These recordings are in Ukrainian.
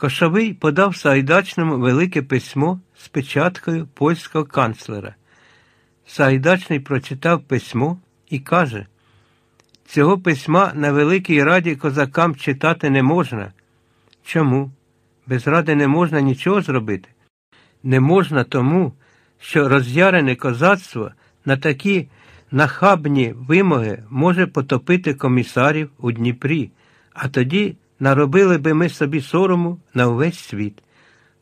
Кошовий подав Сагайдачному велике письмо з печаткою польського канцлера. Сагайдачний прочитав письмо і каже, цього письма на Великій Раді козакам читати не можна. Чому? Без ради не можна нічого зробити. Не можна тому, що роз'ярене козацтво на такі нахабні вимоги може потопити комісарів у Дніпрі, а тоді наробили би ми собі сорому на увесь світ.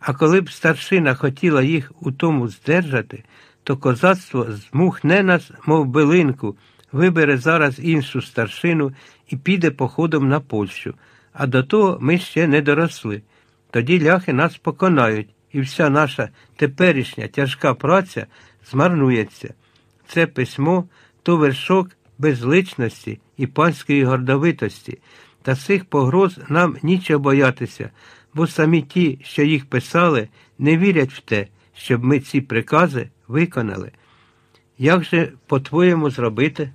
А коли б старшина хотіла їх у тому здержати, то козацтво змухне нас, мов билинку, вибере зараз іншу старшину і піде походом на Польщу, а до того ми ще не доросли. Тоді ляхи нас поконають, і вся наша теперішня тяжка праця змарнується. Це письмо то вершок безличності і панської гордовитості, та цих погроз нам нічого боятися, бо самі ті, що їх писали, не вірять в те, щоб ми ці прикази виконали. Як же, по-твоєму, зробити?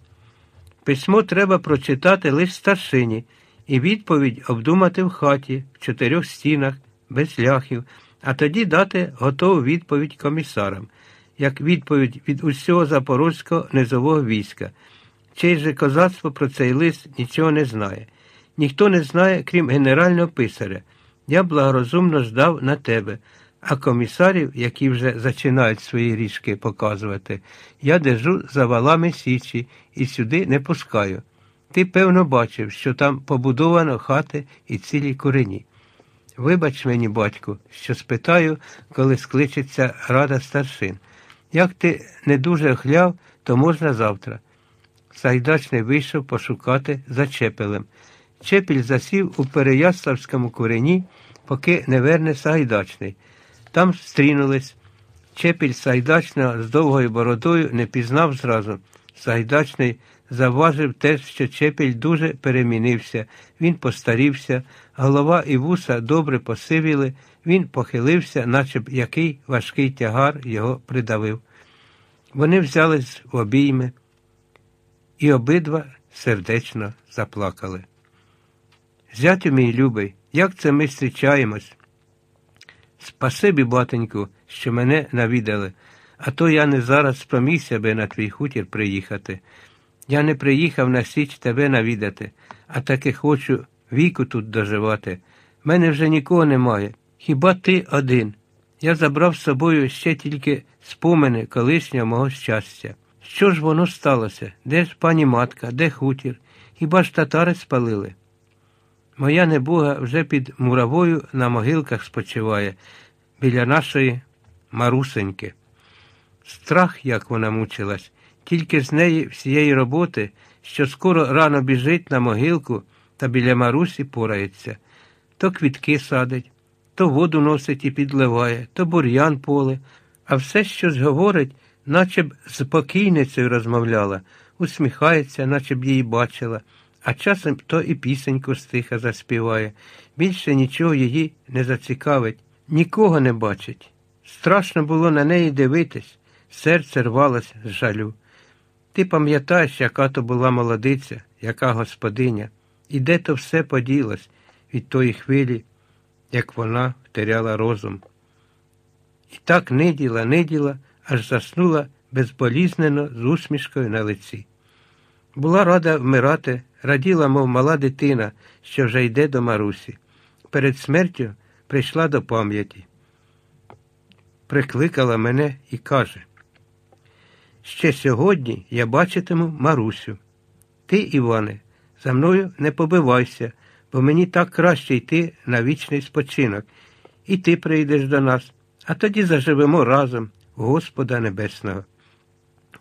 Письмо треба прочитати лише старшині і відповідь обдумати в хаті, в чотирьох стінах, без ляхів, а тоді дати готову відповідь комісарам, як відповідь від усього запорозького низового війська. Чей же козацтво про цей лист нічого не знає. Ніхто не знає, крім генерального писаря. Я благорозумно ждав на тебе, а комісарів, які вже зачинають свої ріжки показувати, я держу за валами Січі і сюди не пускаю. Ти, певно, бачив, що там побудовано хати і цілі курені. Вибач мені, батьку, що спитаю, коли скличеться рада старшин. Як ти не дуже хляв, то можна завтра. Сайдачний вийшов пошукати за Чепелем. Чепіль засів у Переяславському курені, поки не верне Сайдачний. Там стрінулись. Чепіль Сайдачного з довгою бородою не пізнав зразу. Сайдачний завважив те, що Чепіль дуже перемінився, він постарівся, голова і вуса добре посивіли, він похилився, наче б який важкий тягар його придавив. Вони взялись в обійми і обидва сердечно заплакали. Зятю мій любий, як це ми зустрічаємось? Спасибі, батеньку, що мене навідали, а то я не зараз спромігся би на твій хутір приїхати. Я не приїхав на січ тебе навідати, а таки хочу віку тут доживати. Мене вже нікого немає. Хіба ти один? Я забрав з собою ще тільки спомини колишнього мого щастя. Що ж воно сталося? Де ж пані матка, де хутір? Хіба ж татари спалили? Моя небога вже під муравою на могилках спочиває, біля нашої марусеньки. Страх, як вона мучилась, тільки з неї всієї роботи, що скоро рано біжить на могилку та біля Марусі порається, то квітки садить, то воду носить і підливає, то бур'ян поле, а все щось говорить, наче б з покійницею розмовляла, усміхається, наче б її бачила, а часом то і пісеньку стиха заспіває. Більше нічого її не зацікавить, нікого не бачить. Страшно було на неї дивитись, серце рвалось з жалю. Ти пам'ятаєш, яка то була молодиця, яка господиня, і де то все поділось від тої хвилі, як вона втеряла розум. І так ниділа, ниділа, аж заснула безболізнено з усмішкою на лиці. Була рада вмирати, раділа, мов мала дитина, що вже йде до Марусі. Перед смертю прийшла до пам'яті, прикликала мене і каже Ще сьогодні я бачитиму Марусю. Ти, Іване, за мною не побивайся, бо мені так краще йти на вічний спочинок, і ти прийдеш до нас, а тоді заживемо разом, Господа Небесного.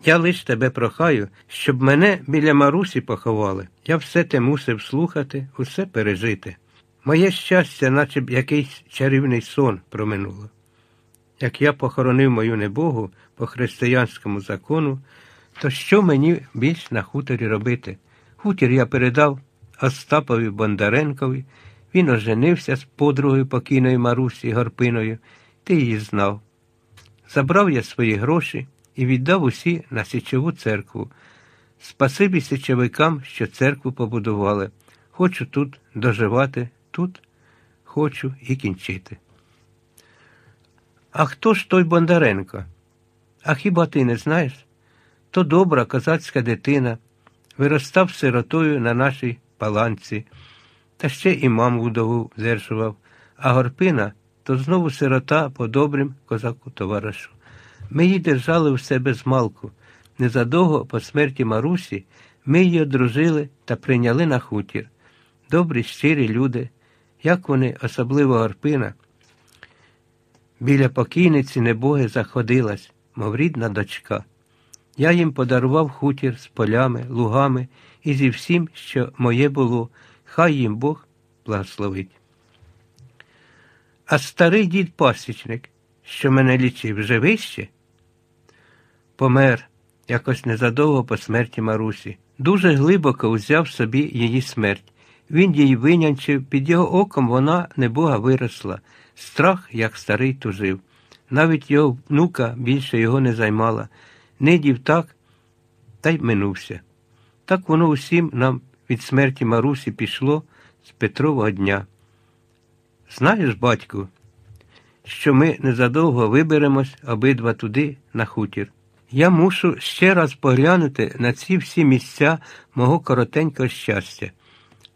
Я лиш тебе прохаю, щоб мене біля Марусі поховали. Я все те мусив слухати, усе пережити. Моє щастя, наче б якийсь чарівний сон проминуло. Як я похоронив мою небогу по християнському закону, то що мені більш на хуторі робити? Хутір я передав Остапові Бондаренкові, він оженився з подругою покійної Марусі Горпиною, ти її знав. Забрав я свої гроші і віддав усі на січову церкву. Спасибі січовикам, що церкву побудували. Хочу тут доживати, тут хочу і кінчити. А хто ж той Бондаренко? А хіба ти не знаєш? То добра козацька дитина, виростав сиротою на нашій паланці, та ще і маму вдову зершував, а горпина то знову сирота по добрим козаку товаришу. Ми її держали у себе з малку. Незадовго по смерті Марусі ми її одружили та прийняли на хутір. Добрі, щирі люди, як вони, особливо горпина, біля покійниці небоги заходилась, мов рідна дочка. Я їм подарував хутір з полями, лугами і зі всім, що моє було, хай їм Бог благословить. А старий дід пасічник, що мене лічив, живий ще? Помер якось незадовго по смерті Марусі. Дуже глибоко узяв собі її смерть. Він її винянчив, під його оком вона небога виросла. Страх, як старий тужив. Навіть його внука більше його не займала. Нидів так, та й минувся. Так воно усім нам від смерті Марусі пішло з Петрового дня. Знаєш, батьку, що ми незадовго виберемось обидва туди, на хутір. Я мушу ще раз поглянути на ці всі місця мого коротенького щастя.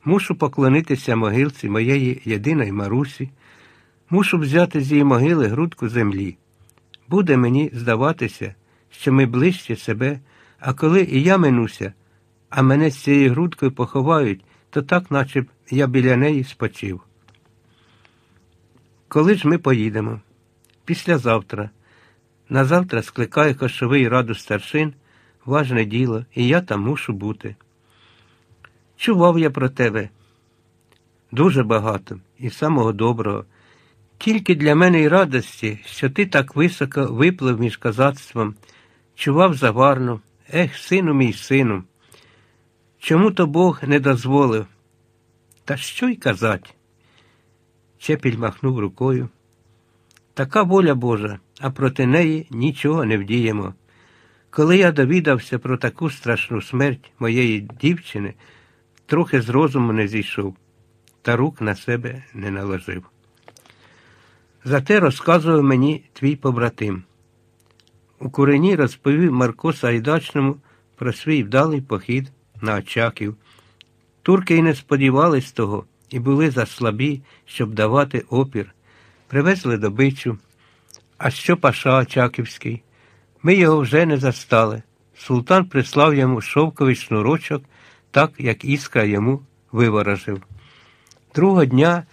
Мушу поклонитися могилці моєї єдиної Марусі, мушу взяти з її могили грудку землі. Буде мені здаватися, що ми ближче себе, а коли і я минуся, а мене з цією грудкою поховають, то так, наче б я біля неї спочив. Коли ж ми поїдемо? Післязавтра. Назавтра скликає кошовий раду старшин, важне діло, і я там мушу бути. Чував я про тебе дуже багато і самого доброго. Тільки для мене й радості, що ти так високо виплив між козацтвом, чував заварно, ех, сину мій сину. Чому то Бог не дозволив? Та що й казать? Чепіль махнув рукою. Така воля Божа, а проти неї нічого не вдіємо. Коли я довідався про таку страшну смерть моєї дівчини, трохи з розуму не зійшов, та рук на себе не наложив. Зате розказував мені твій побратим. У курені розповів Марко Сайдачному про свій вдалий похід на Очаків. Турки й не сподівались того і були заслабі, щоб давати опір. Привезли добичу. А що Паша Очаківський? Ми його вже не застали. Султан прислав йому шовковий шнурочок, так як іскра йому виворожив. Другого дня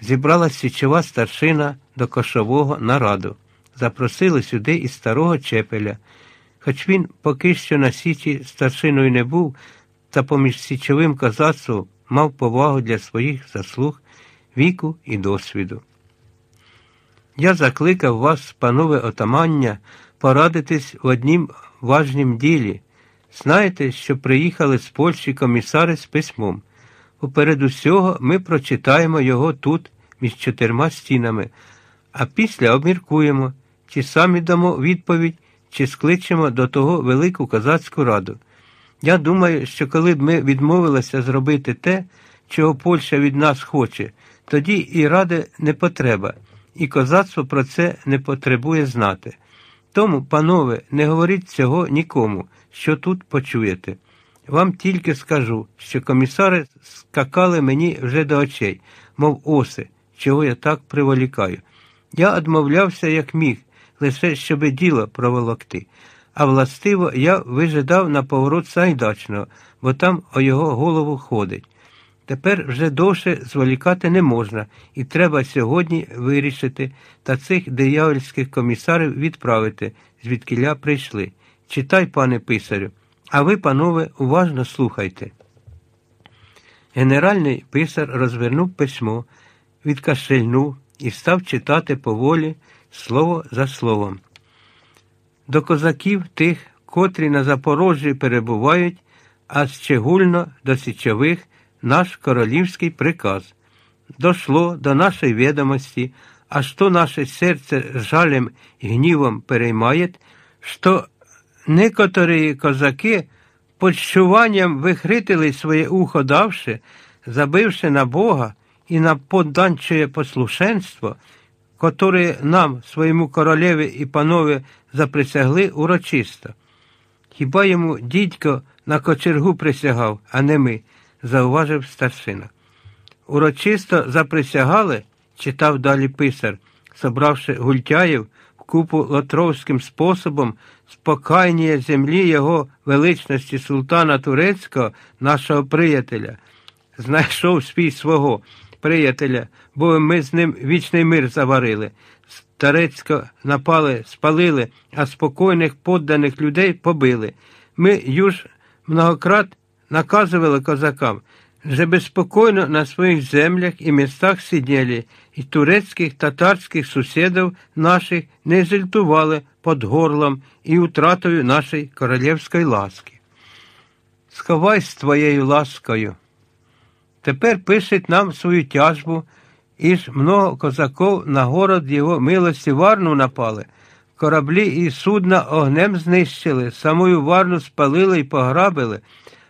зібралась січова старшина до кошового нараду. Запросили сюди і старого Чепеля. Хоч він поки що на Січі старшиною не був, та поміж січовим козацтвом мав повагу для своїх заслуг, віку і досвіду. Я закликав вас, панове отамання, порадитись в однім важнім ділі. Знаєте, що приїхали з Польщі комісари з письмом. Поперед усього ми прочитаємо його тут, між чотирма стінами, а після обміркуємо, чи самі дамо відповідь, чи скличемо до того велику козацьку раду. Я думаю, що коли б ми відмовилися зробити те, чого Польща від нас хоче, тоді і ради не потреба, і козацтво про це не потребує знати. Тому, панове, не говоріть цього нікому, що тут почуєте. Вам тільки скажу, що комісари скакали мені вже до очей, мов оси, чого я так приволікаю. Я одмовлявся, як міг, лише щоби діло проволокти. А властиво я вижидав на поворот Сайдачного, бо там о його голову ходить. Тепер вже довше зволікати не можна, і треба сьогодні вирішити та цих диявольських комісарів відправити, звідкиля прийшли. Читай, пане писарю, а ви, панове, уважно слухайте. Генеральний писар розвернув письмо, відкашельнув і став читати поволі слово за словом. До козаків тих, котрі на Запорожжі перебувають, а щегульно до січових наш королівський приказ. Дошло до нашої відомості, а що наше серце жалем і гнівом переймає, що некоторі козаки почуванням вихритили своє ухо давши, забивши на Бога і на подданче послушенство, которое нам, своєму королеві і панові, заприсягли урочисто. Хіба йому дідько на кочергу присягав, а не ми, зауважив старшина. Урочисто заприсягали, читав далі писар, собравши гультяїв в купу лотровським способом спокайніє землі його величності султана Турецького, нашого приятеля. Знайшов свій свого приятеля, бо ми з ним вічний мир заварили. Старецько напали, спалили, а спокійних подданих людей побили. Ми юж многократ наказували козакам, że безпокійно на своїх землях і містах сиділи, і турецьких татарських сусідів наших не зільтували під горлом і утратою нашої королівської ласки. Сховай з твоєю ласкою. Тепер пишуть нам свою тяжбу, і ж много козаков на город його милості варну напали, кораблі і судна огнем знищили, самою варну спалили і пограбили,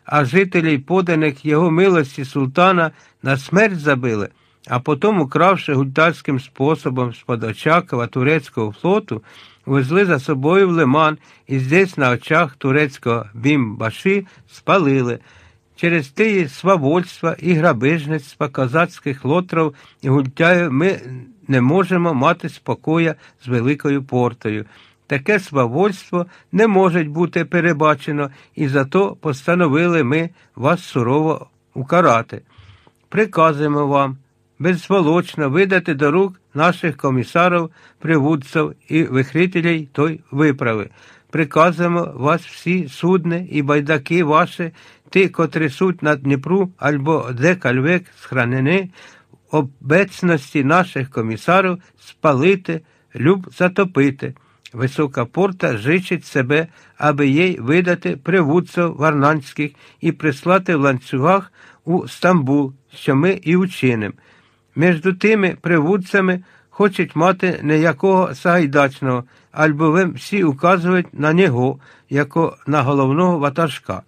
а жителей поданих його милості султана на смерть забили, а потім, укравши гультарським способом з-под Очакова турецького флоту, везли за собою в лиман і здесь на очах турецького бімбаші спалили. Через ті свавольства і грабежництва козацьких лотров і гультяїв ми не можемо мати спокоя з великою портою. Таке свавольство не може бути перебачено, і зато постановили ми вас сурово укарати. Приказуємо вам беззволочно видати до рук наших комісарів, привудців і вихрителей той виправи. Приказуємо вас всі судни і байдаки ваші, ті, котрі суть на Дніпру або де кальвек схранені, обецності наших комісарів спалити, люб затопити. Висока порта жичить себе, аби їй видати привудців варнанських і прислати в ланцюгах у Стамбул, що ми і учиним. Між тими привудцями хочуть мати неякого Сагайдачного, альбо ви всі указують на нього, як на головного ватажка.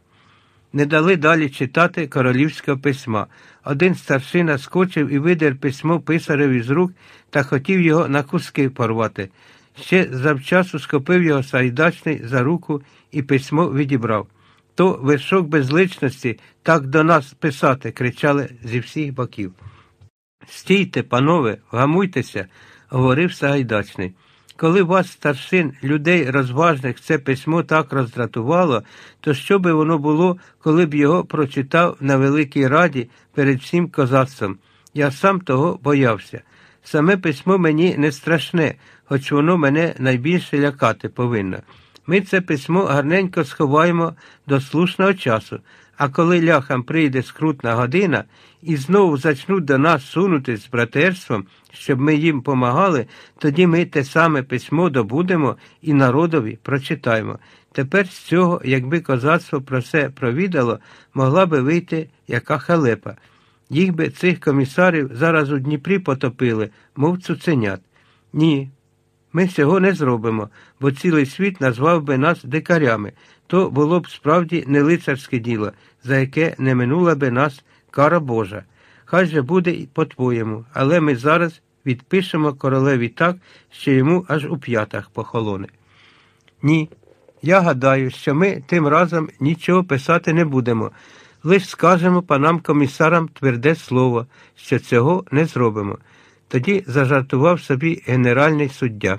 Не дали далі читати королівського письма. Один старшина скочив і видер письмо писареві з рук та хотів його на куски порвати. Ще завчасу схопив його Сайдачний за руку і письмо відібрав. То вершок безличності так до нас писати, кричали зі всіх боків. Стійте, панове, вгамуйтеся, говорив Сагайдачний. Коли вас, старшин, людей розважних, це письмо так роздратувало, то що би воно було, коли б його прочитав на Великій Раді перед всім козацтвом? Я сам того боявся. Саме письмо мені не страшне, хоч воно мене найбільше лякати повинно. Ми це письмо гарненько сховаємо до слушного часу, а коли ляхам прийде скрутна година і знову зачнуть до нас сунути з братерством, щоб ми їм помагали, тоді ми те саме письмо добудемо і народові прочитаємо. Тепер з цього, якби козацтво про це провідало, могла би вийти яка халепа. Їх би цих комісарів зараз у Дніпрі потопили, мов цуценят. Ні, ми цього не зробимо, бо цілий світ назвав би нас дикарями. То було б справді не лицарське діло, за яке не минула би нас кара Божа. Хай же буде і по-твоєму, але ми зараз відпишемо королеві так, що йому аж у п'ятах похолоне. Ні, я гадаю, що ми тим разом нічого писати не будемо, лиш скажемо панам комісарам тверде слово, що цього не зробимо. Тоді зажартував собі генеральний суддя.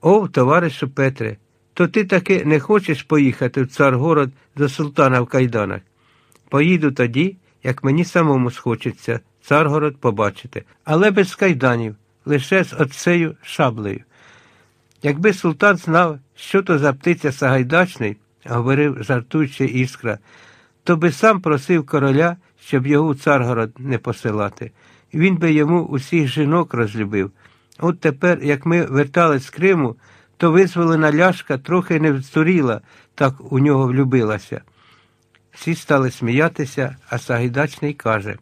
О, товаришу Петре, то ти таки не хочеш поїхати в царгород до султана в кайданах? Поїду тоді, як мені самому схочеться царгород побачити, але без кайданів, лише з оцею шаблею. Якби султан знав, що то за птиця Сагайдачний, говорив жартуючи іскра, то би сам просив короля, щоб його у царгород не посилати. Він би йому усіх жінок розлюбив. От тепер, як ми вертались з Криму, то визволена ляшка трохи не вздуріла, так у нього влюбилася. Всі стали сміятися, а Сагайдачний каже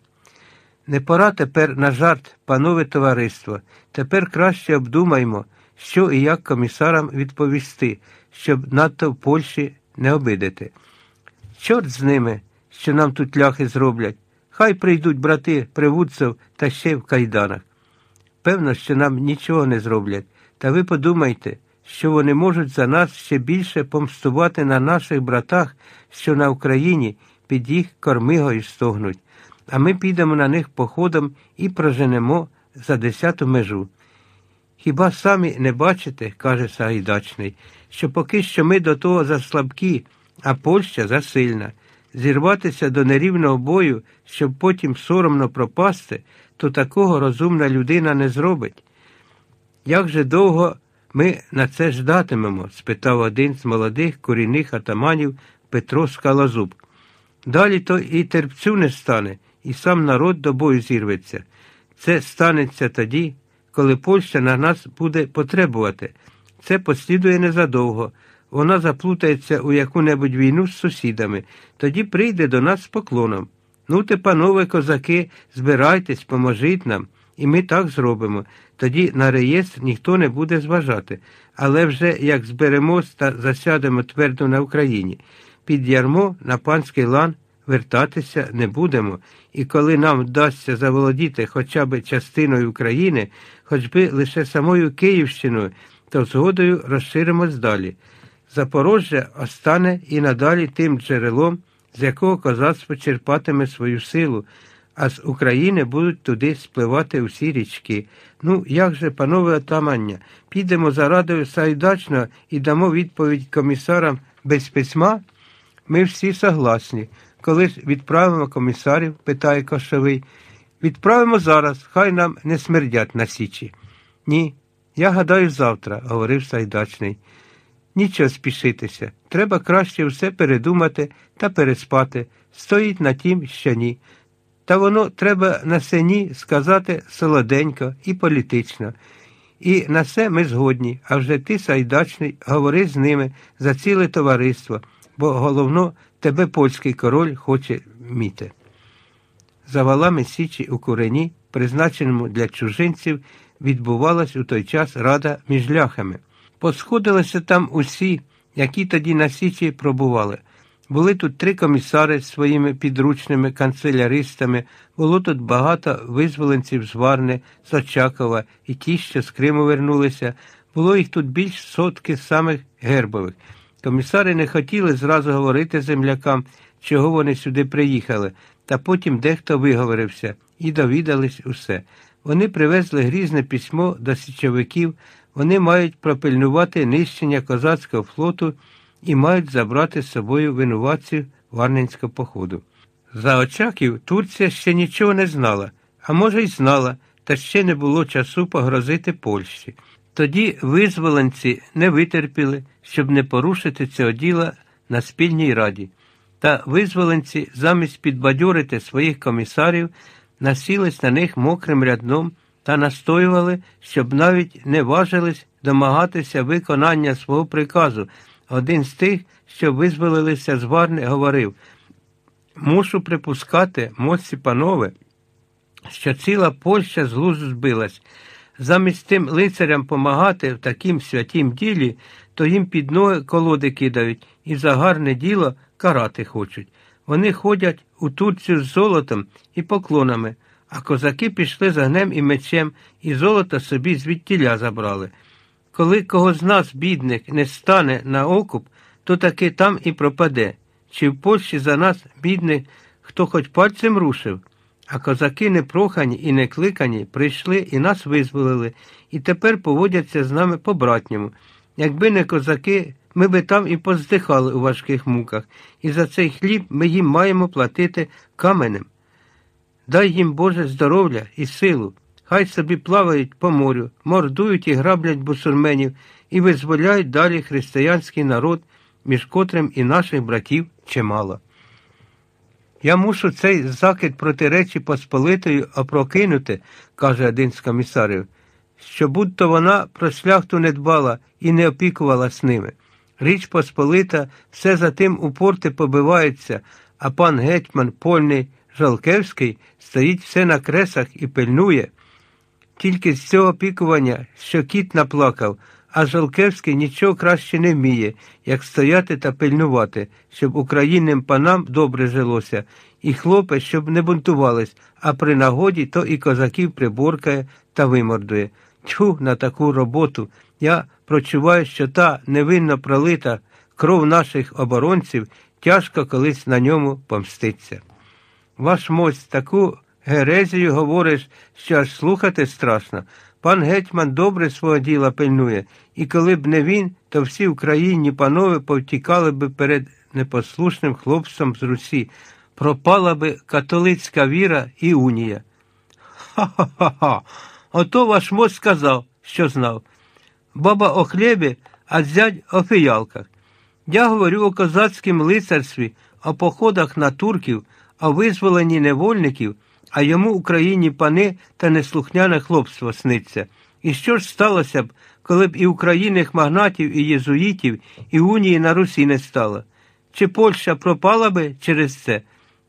не пора тепер на жарт, панове товариство. Тепер краще обдумаймо, що і як комісарам відповісти, щоб надто в Польщі не обидити. Чорт з ними, що нам тут ляхи зроблять. Хай прийдуть брати Привудцев та ще в кайданах. Певно, що нам нічого не зроблять, та ви подумайте, що вони можуть за нас ще більше помстувати на наших братах, що на Україні під їх кормигою стогнуть, а ми підемо на них походом і проженемо за десяту межу. Хіба самі не бачите, каже Сагайдачний, що поки що ми до того заслабкі, а Польща засильна. Зірватися до нерівного бою, щоб потім соромно пропасти, то такого розумна людина не зробить. Як же довго ми на це ждатимемо? спитав один з молодих корінних атаманів Петро Скалозуб. Далі то і терпцю не стане, і сам народ до бою зірветься. Це станеться тоді, коли Польща на нас буде потребувати. Це послідує незадовго. Вона заплутається у яку-небудь війну з сусідами, тоді прийде до нас з поклоном. Ну, те, панове козаки, збирайтесь, поможіть нам, і ми так зробимо. Тоді на реєстр ніхто не буде зважати. Але вже як зберемось та засядемо твердо на Україні, під ярмо на панський лан вертатися не будемо, і коли нам вдасться заволодіти хоча б частиною України, хоч би лише самою Київщиною, то згодою розширимось далі. Запорожжя остане і надалі тим джерелом, з якого козацтво черпатиме свою силу, а з України будуть туди спливати усі річки. Ну, як же, панове отамання, підемо за радою Сайдачного і дамо відповідь комісарам без письма? Ми всі согласні. Коли ж відправимо комісарів, питає Кошовий, відправимо зараз, хай нам не смердять на січі. Ні, я гадаю завтра, говорив Сайдачний. Нічого спішитися. Треба краще все передумати та переспати. Стоїть на тім, що ні. Та воно треба на сені сказати солоденько і політично. І на все ми згодні, а вже ти, Сайдачний, говори з ними за ціле товариство, бо головно тебе польський король хоче міти. За валами Січі у курені, призначеному для чужинців, відбувалась у той час рада між ляхами. Посходилися там усі, які тоді на Січі пробували. Були тут три комісари з своїми підручними канцеляристами, було тут багато визволенців з Варни, з Очакова і ті, що з Криму вернулися. Було їх тут більш сотки самих гербових. Комісари не хотіли зразу говорити землякам, чого вони сюди приїхали, та потім дехто виговорився і довідались усе. Вони привезли грізне письмо до січовиків, вони мають пропильнувати нищення козацького флоту і мають забрати з собою винуватців Варненського походу. За очаків Турція ще нічого не знала, а може й знала, та ще не було часу погрозити Польщі. Тоді визволенці не витерпіли, щоб не порушити цього діла на спільній раді. Та визволенці замість підбадьорити своїх комісарів насілись на них мокрим рядном та настоювали, щоб навіть не важились домагатися виконання свого приказу. Один з тих, що визволилися з Варни, говорив Мушу припускати, моці панове, що ціла Польща з глузду збилась. Замість тим лицарям помагати в таким святім ділі, то їм під ноги колоди кидають і за гарне діло карати хочуть. Вони ходять у Турцію з золотом і поклонами, а козаки пішли за гнем і мечем, і золото собі звідтіля забрали. Коли кого з нас, бідних, не стане на окуп, то таки там і пропаде. Чи в Польщі за нас, бідних, хто хоч пальцем рушив? А козаки непрохані і не кликані прийшли і нас визволили, і тепер поводяться з нами по-братньому. Якби не козаки, ми би там і поздихали у важких муках, і за цей хліб ми їм маємо платити каменем. Дай їм Боже здоров'я і силу. Хай собі плавають по морю, мордують і граблять бусурменів і визволяють далі християнський народ, між котрим і наших братів чимало. Я мушу цей закид проти Речі Посполитої опрокинути, каже один з комісарів, що будь-то вона про шляхту не дбала і не опікувалась ними. Річ Посполита все за тим у порти побивається, а пан гетьман Польний Жалкевський стоїть все на кресах і пильнує. Тільки з цього опікування, що кіт наплакав, а Жолкевський нічого краще не вміє, як стояти та пильнувати, щоб українним панам добре жилося, і хлопець, щоб не бунтувались, а при нагоді то і козаків приборкає та вимордує. Тьфу на таку роботу. Я прочуваю, що та невинно пролита кров наших оборонців тяжко колись на ньому помститься. Ваш мость таку герезію говориш, що аж слухати страшно. Пан гетьман добре свого діла пильнує, і коли б не він, то всі Україні панове повтікали б перед непослушним хлопцем з Русі. Пропала би католицька віра і унія. Ха-ха-ха. Ото ваш мост сказав, що знав. Баба о хлібі, а зять о фіялках. Я говорю о козацькому лицарстві, о походах на турків, о визволенні невольників, а йому Україні пани та неслухняне хлопство сниться. І що ж сталося б, коли б і українних магнатів, і єзуїтів, і унії на Русі не стало? Чи Польща пропала би через це?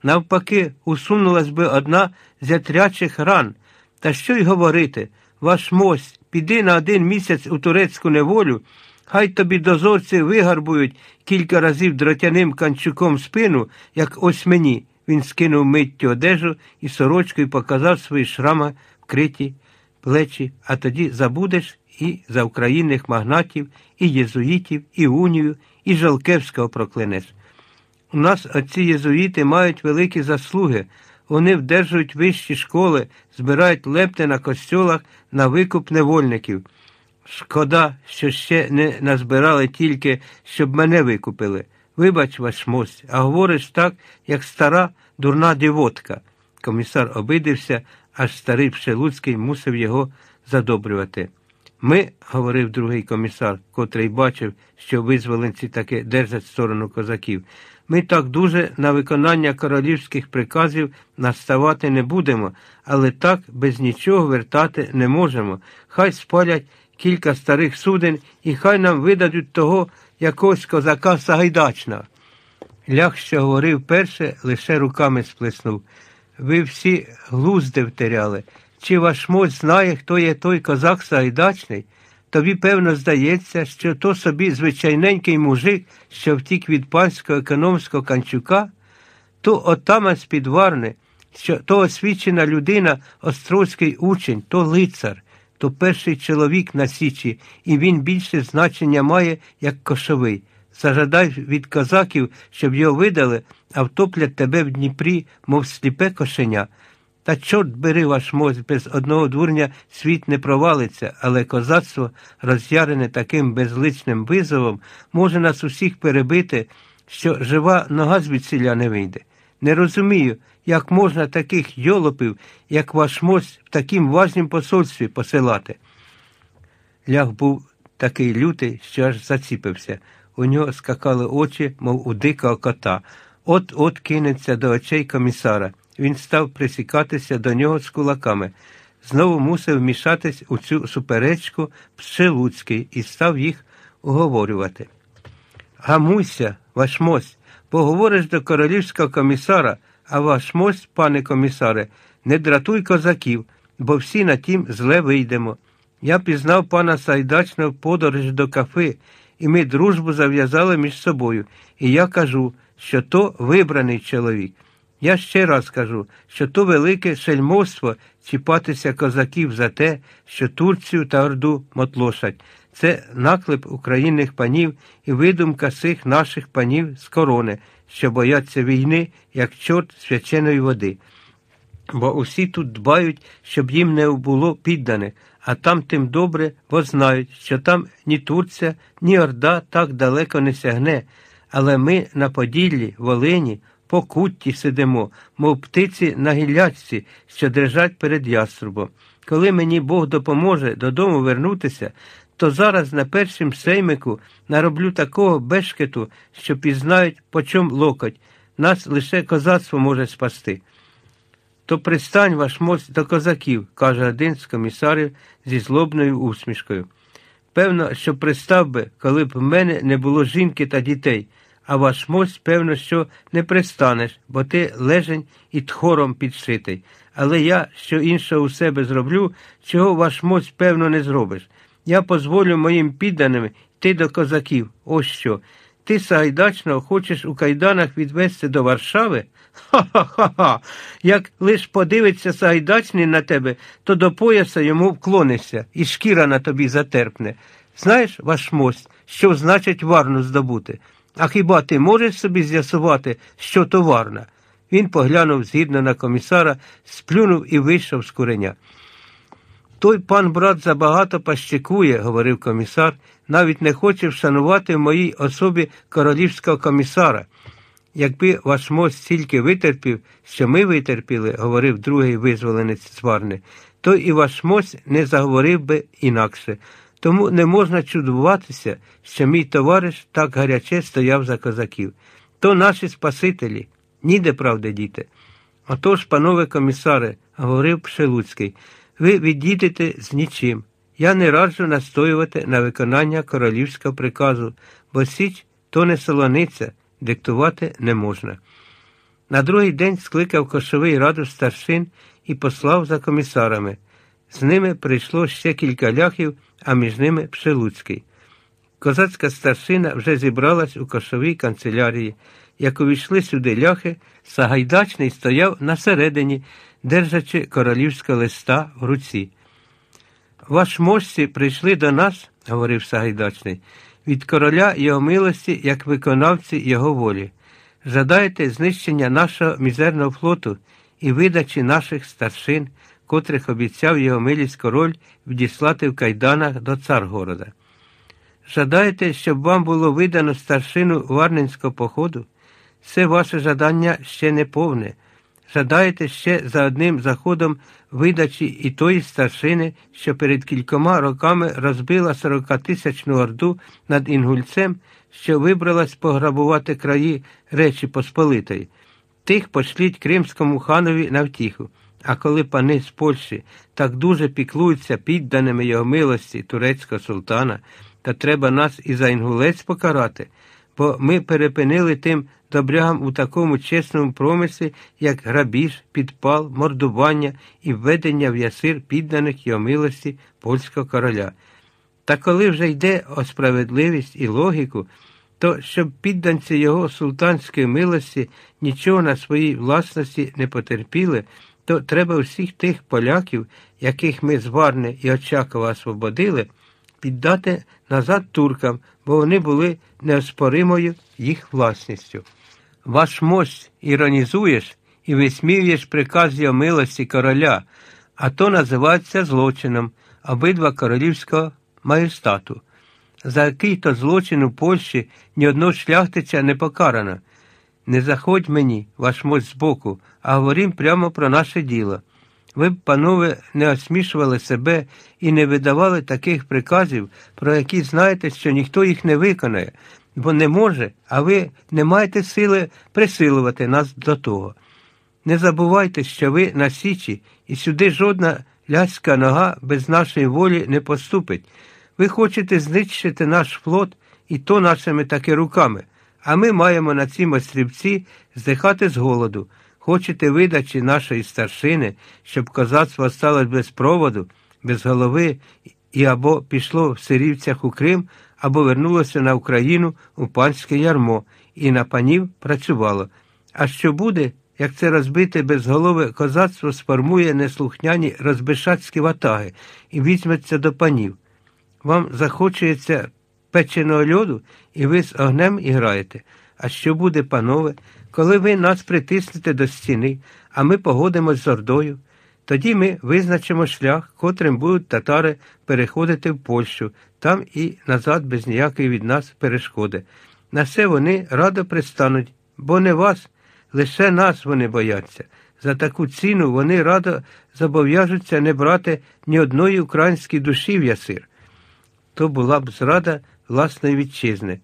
Навпаки, усунулась би одна з ятрячих ран. Та що й говорити, ваш мость, піди на один місяць у турецьку неволю, хай тобі дозорці вигарбують кілька разів дротяним канчуком спину, як ось мені. Він скинув миттю одежу і сорочкою показав свої шрама вкриті плечі, а тоді забудеш і за українних магнатів, і єзуїтів, і унію, і Жалкевського проклянеш. У нас оці єзуїти мають великі заслуги. Вони вдержують вищі школи, збирають лепти на костьолах на викуп невольників. Шкода, що ще не назбирали тільки, щоб мене викупили. Вибач, ваш а говориш так, як стара дурна дівотка. Комісар обидився, аж старий Пшелуцький мусив його задобрювати. Ми, говорив другий комісар, котрий бачив, що визволенці таки держать сторону козаків, ми так дуже на виконання королівських приказів наставати не будемо, але так без нічого вертати не можемо. Хай спалять кілька старих суден і хай нам видадуть того якогось козака Сагайдачна. Лях, що говорив перше, лише руками сплеснув. Ви всі глузди втеряли. Чи ваш моць знає, хто є той козак Сагайдачний? Тобі, певно, здається, що то собі звичайненький мужик, що втік від панського економського канчука, то отамець підварне, що то освічена людина, острозький учень, то лицар, то перший чоловік на Січі, і він більше значення має, як кошовий. Зажадай від козаків, щоб його видали, а втоплять тебе в Дніпрі, мов сліпе кошеня. Та чорт бери ваш мозг, без одного дурня світ не провалиться, але козацтво, роз'ярене таким безличним визовом, може нас усіх перебити, що жива нога звідсіля не вийде. Не розумію, як можна таких йолопів, як ваш мость, в таким важнім посольстві посилати. Лях був такий лютий, що аж заціпився. У нього скакали очі, мов у дикого кота. От от кинеться до очей комісара. Він став присікатися до нього з кулаками. Знову мусив вмішатись у цю суперечку Пшелуцький і став їх уговорювати. Гамуйся, ваш мость, поговориш до королівського комісара, а ваш мость, пане комісаре, не дратуй козаків, бо всі на тім зле вийдемо. Я пізнав пана Сайдачного подорож до кафе, і ми дружбу зав'язали між собою, і я кажу, що то вибраний чоловік. Я ще раз кажу, що то велике шельмовство чіпатися козаків за те, що Турцію та Орду мотлошать. Це наклеп українних панів і видумка цих наших панів з корони, що бояться війни, як чорт свяченої води. Бо усі тут дбають, щоб їм не було піддане, а там тим добре, бо знають, що там ні Турція, ні Орда так далеко не сягне. Але ми на Поділлі, Волині, по кутті сидимо, мов птиці на гілячці, що дрижать перед яструбом. Коли мені Бог допоможе додому вернутися, то зараз на першім сеймику нароблю такого бешкету, що пізнають, по чому локоть. Нас лише козацтво може спасти. То пристань ваш моць до козаків, каже один з комісарів зі злобною усмішкою. Певно, що пристав би, коли б в мене не було жінки та дітей а ваш мость, певно, що не пристанеш, бо ти лежень і тхором підшитий. Але я що інше у себе зроблю, чого ваш мость, певно, не зробиш. Я позволю моїм підданим йти до козаків. Ось що. Ти Сагайдачного хочеш у кайданах відвести до Варшави? Ха-ха-ха. ха Як лиш подивиться Сагайдачний на тебе, то до пояса йому вклонишся, і шкіра на тобі затерпне. Знаєш, ваш мость, що значить варну здобути? А хіба ти можеш собі з'ясувати, що то варна? Він поглянув згідно на комісара, сплюнув і вийшов з куреня. Той пан брат забагато пащикує, говорив комісар, навіть не хоче вшанувати в моїй особі королівського комісара. Якби ваш мост стільки витерпів, що ми витерпіли, говорив другий визволенець Цварни, то і ваш мост не заговорив би інакше. Тому не можна чудуватися, що мій товариш так гаряче стояв за козаків. То наші спасителі, ніде правди, діти. Отож, панове комісаре, говорив Пшелуцький, ви відійдете з нічим. Я не раджу настоювати на виконання королівського приказу, бо січ то не солониця, диктувати не можна. На другий день скликав кошовий раду старшин і послав за комісарами. З ними прийшло ще кілька ляхів, а між ними Пшелуцький. Козацька старшина вже зібралась у кошовій канцелярії. Як увійшли сюди ляхи, Сагайдачний стояв на середині, держачи королівського листа в руці. Ваш мощці прийшли до нас, говорив Сагайдачний, від короля його милості, як виконавці його волі. Жадаєте знищення нашого мізерного флоту і видачі наших старшин, котрих обіцяв його милість король відіслати в кайданах до царгорода. Жадаєте, щоб вам було видано старшину Варненського походу? Це ваше жадання ще не повне. Жадаєте ще за одним заходом видачі і тої старшини, що перед кількома роками розбила сорокатисячну орду над Інгульцем, що вибралась пограбувати краї Речі Посполитої. Тих пошліть Кримському ханові на втіху. А коли пани з Польщі так дуже піклуються підданими його милості турецького султана, то треба нас і за інгулець покарати, бо ми перепинили тим добрягам у такому чесному промислі, як грабіж, підпал, мордування і введення в ясир підданих його милості польського короля. Та коли вже йде о справедливість і логіку, то щоб підданці його султанської милості нічого на своїй власності не потерпіли, то треба всіх тих поляків, яких ми з Варни і Очакова освободили, піддати назад туркам, бо вони були неоспоримою їх власністю. Ваш мость іронізуєш і висміюєш приказ його милості короля, а то називається злочином обидва королівського маєстату. За який то злочин у Польщі ні одного шляхтиця не покарано. Не заходь мені, ваш мость збоку, а говорім прямо про наше діло. Ви б, панове, не осмішували себе і не видавали таких приказів, про які знаєте, що ніхто їх не виконає, бо не може, а ви не маєте сили присилувати нас до того. Не забувайте, що ви на Січі, і сюди жодна ляська нога без нашої волі не поступить. Ви хочете знищити наш флот і то нашими таки руками, а ми маємо на цій острівці здихати з голоду. Хочете видачі нашої старшини, щоб козацтво сталося без проводу, без голови і або пішло в сирівцях у Крим, або вернулося на Україну у панське ярмо і на панів працювало. А що буде, як це розбите безголове козацтво сформує неслухняні розбишацькі ватаги і візьметься до панів? Вам захочеться печеного льоду, і ви з огнем іграєте. А що буде, панове, коли ви нас притиснете до стіни, а ми погодимось з ордою? Тоді ми визначимо шлях, котрим будуть татари переходити в Польщу, там і назад без ніякої від нас перешкоди. На це вони радо пристануть, бо не вас, лише нас вони бояться. За таку ціну вони радо зобов'яжуться не брати ні одної української душі в ясир. То була б зрада власної вітчизни.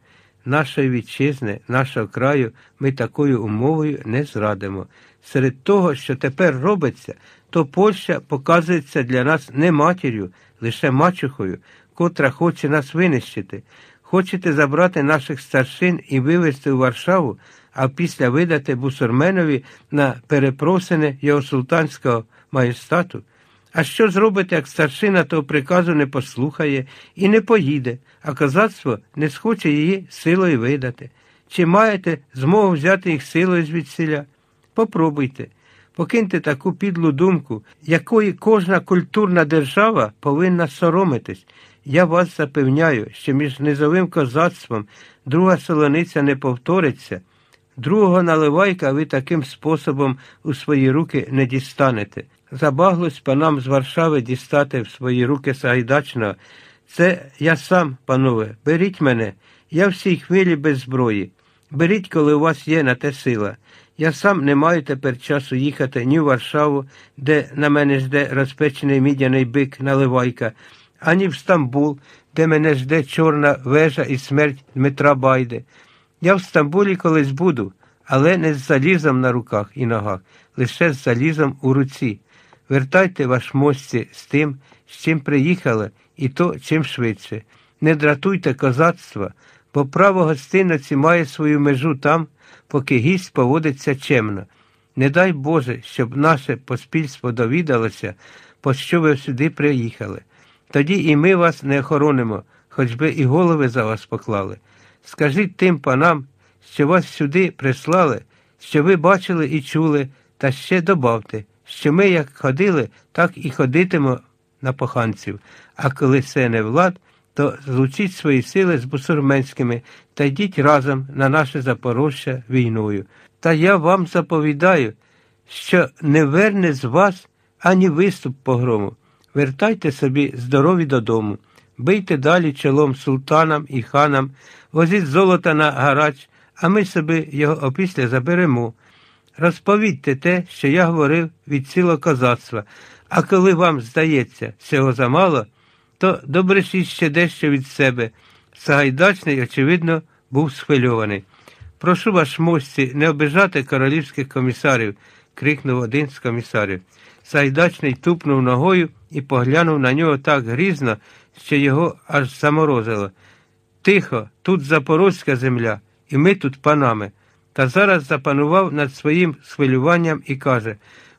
Нашої вітчизни, нашого краю ми такою умовою не зрадимо. Серед того, що тепер робиться, то Польща показується для нас не матір'ю, лише мачухою, котра хоче нас винищити. Хочете забрати наших старшин і вивезти у Варшаву, а після видати бусурменові на перепросене його султанського маєстату? А що зробите, як старшина того приказу не послухає і не поїде, а козацтво не схоче її силою видати? Чи маєте змогу взяти їх силою звідсіля? Попробуйте. Покиньте таку підлу думку, якої кожна культурна держава повинна соромитись. Я вас запевняю, що між низовим козацтвом друга солониця не повториться, другого наливайка ви таким способом у свої руки не дістанете. Забаглось панам з Варшави дістати в свої руки Сагайдачного. Це я сам, панове, беріть мене, я всій хвилі без зброї. Беріть, коли у вас є на те сила. Я сам не маю тепер часу їхати ні в Варшаву, де на мене жде розпечений мідяний бик наливайка, ані в Стамбул, де мене жде чорна вежа і смерть Дмитра Байди. Я в Стамбулі колись буду, але не з залізом на руках і ногах, лише з залізом у руці. Вертайте ваш мості з тим, з чим приїхали, і то чим швидше. Не дратуйте козацтва, бо право гостинниці має свою межу там, поки гість поводиться чемно. Не дай Боже, щоб наше поспільство довідалося, по що ви сюди приїхали. Тоді і ми вас не охоронимо, хоч би і голови за вас поклали. Скажіть тим панам, що вас сюди прислали, що ви бачили і чули, та ще добавте, що ми як ходили, так і ходитимо на поханців, а коли це не влад, то злучіть свої сили з бусурменськими та йдіть разом на наше Запорожжя війною. Та я вам заповідаю, що не верне з вас ані виступ погрому. Вертайте собі здорові додому, бийте далі чолом султанам і ханам, возіть золота на гарач, а ми собі його опісля заберемо. Розповідьте те, що я говорив від цілого козацтва, а коли вам здається цього замало, то добрешіть ще дещо від себе. Сагайдачний, очевидно, був схвильований. Прошу ваш мості не обижати королівських комісарів, крикнув один з комісарів. Сайдачний тупнув ногою і поглянув на нього так грізно, що його аж заморозило. Тихо, тут запорозька земля, і ми тут панами. Та зараз запанував над своїм схвилюванням і каже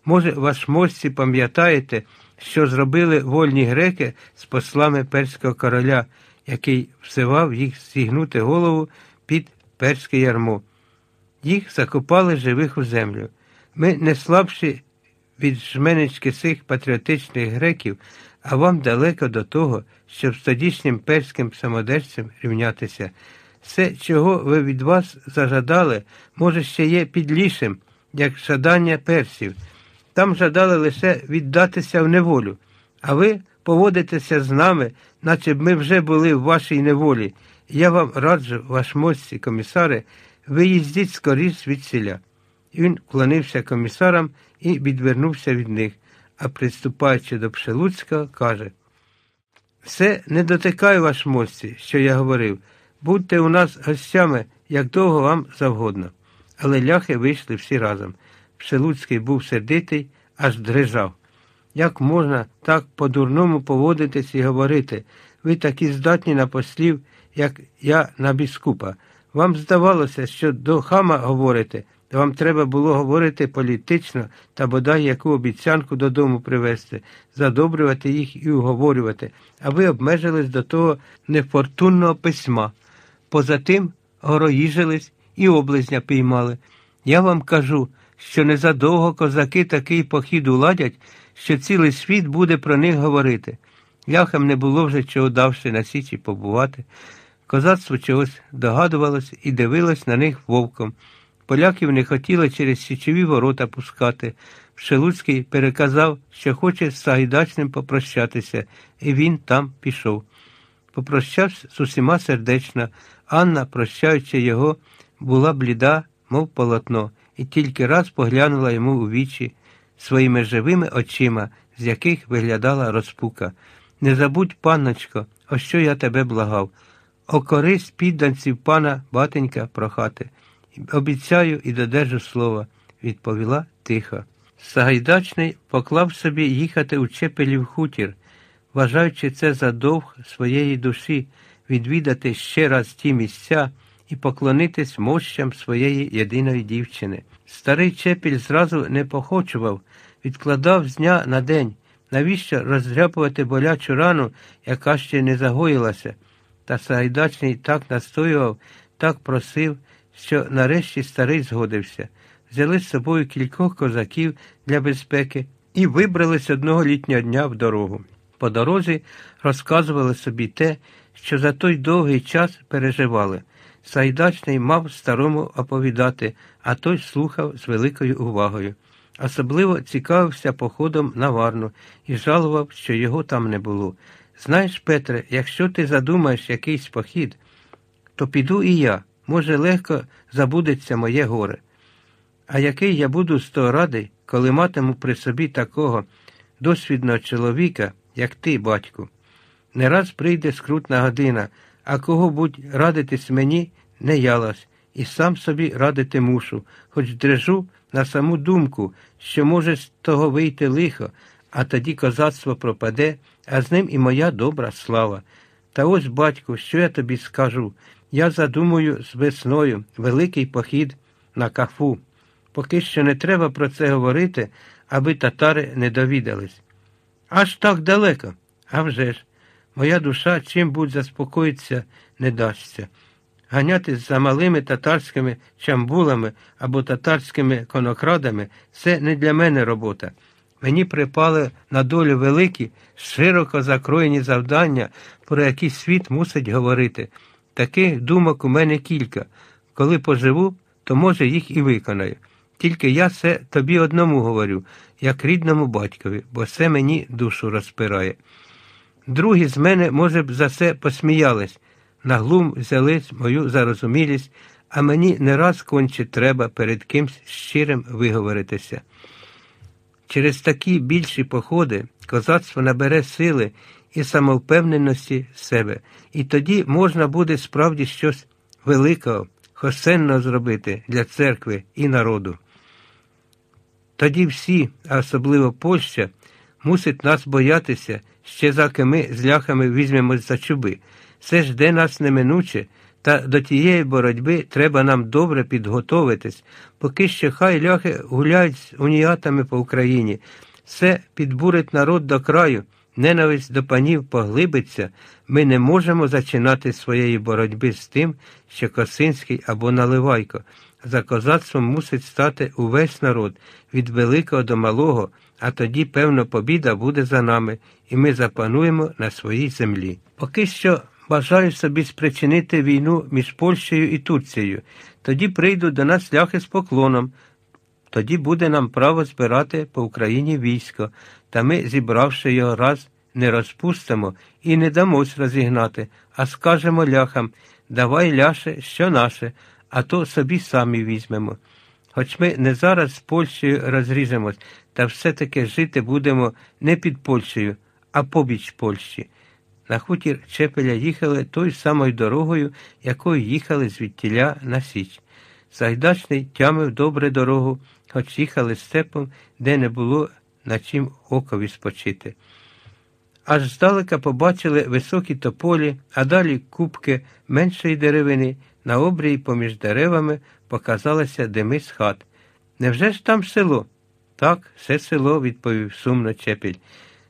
може, ваш мості пам'ятаєте, що зробили вольні греки з послами перського короля, який всивав їх зігнути голову під перське ярмо. Їх закопали живих у землю. Ми не слабші від жменечки цих патріотичних греків, а вам далеко до того, щоб з тодішнім перським самодержцем рівнятися. Все, чого ви від вас зажадали, може, ще є підлішим, як жадання персів. Там жадали лише віддатися в неволю, а ви поводитеся з нами, наче б ми вже були в вашій неволі. Я вам раджу, ваш мості, комісари, виїздіть скоріш від селя. Він вклонився комісарам і відвернувся від них, а приступаючи до Пшелуцького, каже все не дотикай ваш мості, що я говорив. Будьте у нас гостями, як довго вам завгодно. Але ляхи вийшли всі разом. Пшелуцький був сердитий, аж дрижав. Як можна так по-дурному поводитись і говорити? Ви такі здатні на послів, як я на біскупа. Вам здавалося, що до хама говорите, вам треба було говорити політично та бодай яку обіцянку додому привезти, задобрювати їх і уговорювати, а ви обмежились до того нефортунного письма. Поза тим гороїжились і облизня піймали. Я вам кажу, що незадовго козаки такий похід уладять, що цілий світ буде про них говорити. Ляхам не було вже чого давши на січі побувати. Козацтво чогось догадувалось і дивилось на них вовком. Поляків не хотіли через січові ворота пускати. Шелуцький переказав, що хоче з Сагайдачним попрощатися, і він там пішов. Попрощався з усіма сердечно. Анна, прощаючи його, була бліда, мов полотно, і тільки раз поглянула йому у вічі своїми живими очима, з яких виглядала розпука. Не забудь, панночко, о що я тебе благав. О користь підданців пана батенька прохати. Обіцяю і додержу слова, відповіла тихо. Сагайдачний поклав собі їхати у Чепелів хутір, вважаючи це за довг своєї душі, відвідати ще раз ті місця і поклонитись мощам своєї єдиної дівчини. Старий Чепіль зразу не похочував, відкладав з дня на день, Навіщо роздряпувати болячу рану, яка ще не загоїлася? Та Сагайдачний так настоював, так просив, що нарешті старий згодився. Взяли з собою кількох козаків для безпеки і вибрались одного літнього дня в дорогу. По дорозі розказували собі те, що за той довгий час переживали. Сайдачний мав старому оповідати, а той слухав з великою увагою. Особливо цікавився походом на Варну і жалував, що його там не було. Знаєш, Петре, якщо ти задумаєш якийсь похід, то піду і я. Може, легко забудеться моє горе. А який я буду того радий, коли матиму при собі такого досвідного чоловіка, як ти, батьку. Не раз прийде скрутна година, а кого будь радитись мені, не ялась, і сам собі радити мушу, хоч дрежу на саму думку, що може з того вийти лихо, а тоді козацтво пропаде, а з ним і моя добра слава. Та ось, батьку, що я тобі скажу? Я задумую з весною великий похід на кафу. Поки що не треба про це говорити, аби татари не довідались. Аж так далеко. А вже ж, моя душа чим будь заспокоїться, не дасться. Ганятись за малими татарськими чамбулами або татарськими конокрадами це не для мене робота. Мені припали на долю великі, широко закроєні завдання, про які світ мусить говорити. Таких думок у мене кілька. Коли поживу, то може їх і виконаю. Тільки я це тобі одному говорю, як рідному батькові, бо це мені душу розпирає. Другі з мене, може б, за це посміялись, на глум взялись мою зарозумілість, а мені не раз конче треба перед кимсь щирим виговоритися. Через такі більші походи козацтво набере сили і самовпевненості в себе, і тоді можна буде справді щось великого, хосенного зробити для церкви і народу. Тоді всі, а особливо Польща, мусить нас боятися, ще заки ми з ляхами візьмемось за чуби. Це жде нас неминуче, та до тієї боротьби треба нам добре підготовитись, поки що хай ляхи гуляють з уніатами по Україні. Це підбурить народ до краю, ненависть до панів поглибиться, ми не можемо зачинати своєї боротьби з тим, що Косинський або Наливайко. За козацтвом мусить стати увесь народ, від великого до малого, а тоді, певно, побіда буде за нами, і ми запануємо на своїй землі. Поки що бажаю собі спричинити війну між Польщею і Турцією, тоді прийдуть до нас ляхи з поклоном. Тоді буде нам право збирати по Україні військо, та ми, зібравши його раз, не розпустимо і не дамось розігнати, а скажемо ляхам давай, ляше, що наше а то собі самі візьмемо. Хоч ми не зараз з Польщею розріжемось, та все-таки жити будемо не під Польщею, а побіч Польщі. На хутір Чепеля їхали тою самою дорогою, якою їхали звідтіля на Січ. Зайдачний тямив добре дорогу, хоч їхали степом, де не було на чим окові спочити. Аж здалека побачили високі тополі, а далі кубки меншої деревини, на обрії поміж деревами показалися дими з хат. Невже ж там село? Так, все село, відповів сумно Чепіль.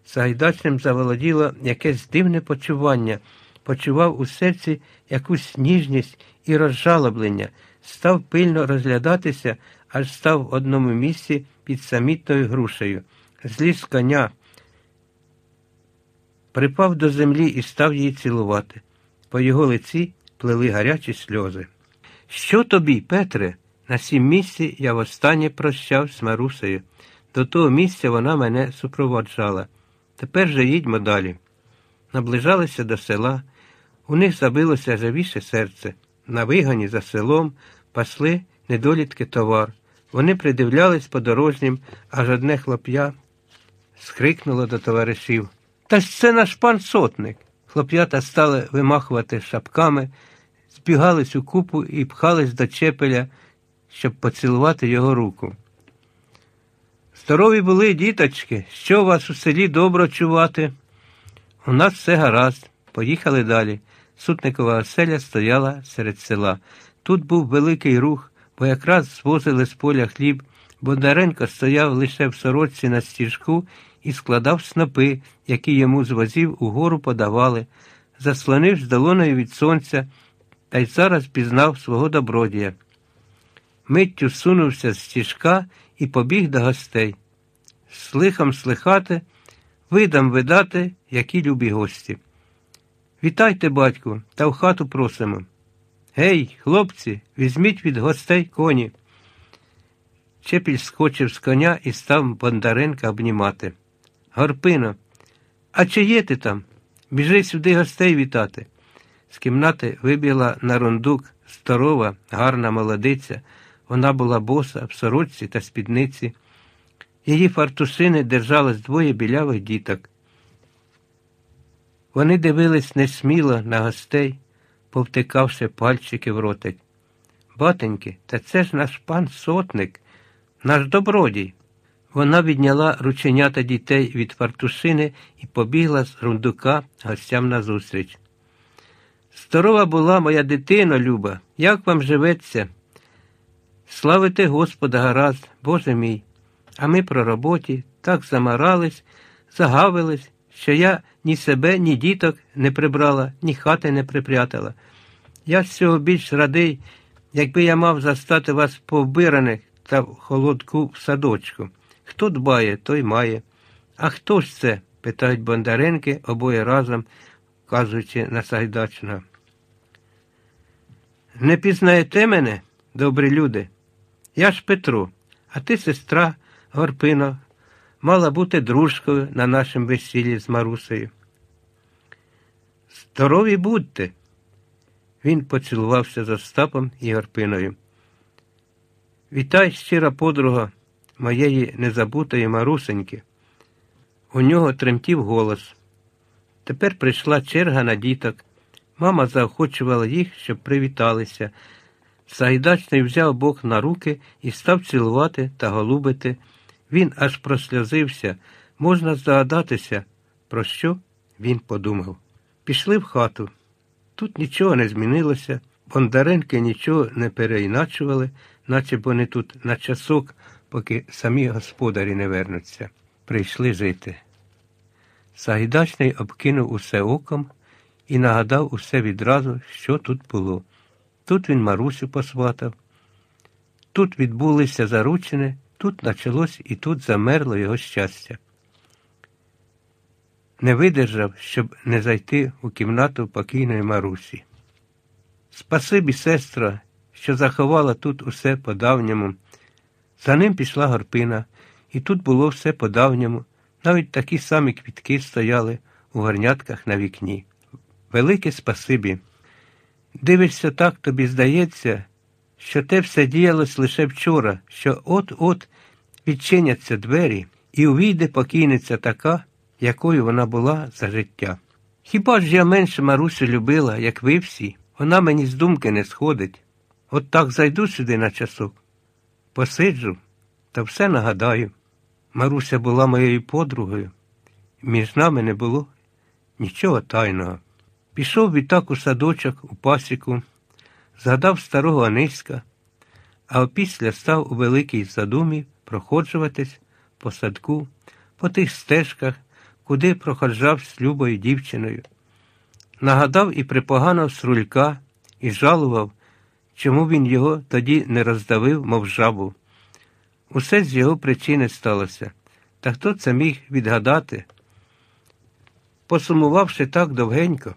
Сагайдачним заволоділо якесь дивне почування, почував у серці якусь ніжність і розжалоблення, став пильно розглядатися, аж став в одному місці під самітною грушею. Зліз коня, припав до землі і став її цілувати. По його лиці плели гарячі сльози. Що тобі, Петре? На сім місці я востаннє прощав з Марусею. До того місця вона мене супроводжала. Тепер же їдьмо далі. Наближалися до села, у них забилося живіше серце. На вигані за селом пасли недолітки товар. Вони придивлялись подорожнім, аж одне хлоп'я скрикнуло до товаришів. Та ж це наш пан сотник. Хлоп'ята стали вимахувати шапками, збігались у купу і пхались до чепеля, щоб поцілувати його руку. Здорові були, діточки, що вас у селі добро чувати? У нас все гаразд. Поїхали далі. Сутникова оселя стояла серед села. Тут був великий рух, бо якраз звозили з поля хліб, Бондаренко стояв лише в сорочці на стіжку і складав снопи, які йому з возів угору подавали, заслонив з долоною від сонця та й зараз пізнав свого добродія. Миттю сунувся з стіжка і побіг до гостей. Слихом слихати, видам видати, які любі гості. Вітайте, батьку, та в хату просимо. Гей, хлопці, візьміть від гостей коні. Чепіль скочив з коня і став Бондаренка обнімати. Горпино, а чи є ти там? Біжи сюди гостей вітати. З кімнати вибігла на рундук здорова, гарна молодиця. Вона була боса в сорочці та спідниці. Її фартушини держалось двоє білявих діток. Вони дивились несміло на гостей, повтикавши пальчики в ротик. Батеньки, та це ж наш пан сотник, наш добродій. Вона відняла рученята дітей від фартушини і побігла з рундука гостям назустріч. Здорова була моя дитино, Люба, як вам живеться? Славите Господа гаразд, Боже мій, а ми про роботі так замарались, загавились, що я ні себе, ні діток не прибрала, ні хати не припрятала. Я з цього більш радий, якби я мав застати вас повбираних та в холодку в садочку. Хто дбає, той має. А хто ж це? питають Бондаренки обоє разом, вказуючи на Сайдачного. Не пізнаєте мене, добрі люди? Я ж Петро, а ти, сестра Горпино, мала бути дружкою на нашому весіллі з Марусею. Здорові будьте. Він поцілувався з Остапом і Горпиною. Вітай, щира подруга моєї незабутої Марусеньки. У нього тремтів голос. Тепер прийшла черга на діток. Мама заохочувала їх, щоб привіталися. Сагайдачний взяв Бог на руки і став цілувати та голубити. Він аж просльозився. Можна здогадатися, про що він подумав. Пішли в хату. Тут нічого не змінилося, Бондаренки нічого не переіначували, наче вони тут на часок, поки самі господарі не вернуться. Прийшли жити. Сагайдачний обкинув усе оком і нагадав усе відразу, що тут було. Тут він Марусю посватав, тут відбулися заручини, тут почалось і тут замерло його щастя. Не видержав, щоб не зайти у кімнату покійної Марусі. Спасибі, сестра, що заховала тут усе по-давньому. За ним пішла горпина, і тут було все по-давньому, навіть такі самі квітки стояли у горнятках на вікні. Велике спасибі. Дивишся так, тобі здається, що те все діялось лише вчора, що от-от відчиняться двері і увійде покійниця така, якою вона була за життя. Хіба ж я менше Марусю любила, як ви всі, вона мені з думки не сходить. От так зайду сюди на часок, посиджу та все нагадаю. Маруся була моєю подругою, між нами не було нічого тайного. Пішов відтак у садочок, у пасіку, згадав старого Аниська, а опісля став у великій задумі проходжуватись по садку, по тих стежках, куди проходжав з любою дівчиною. Нагадав і припоганав срулька і жалував, чому він його тоді не роздавив, мов жабу. Усе з його причини сталося, та хто це міг відгадати? Посумувавши так довгенько,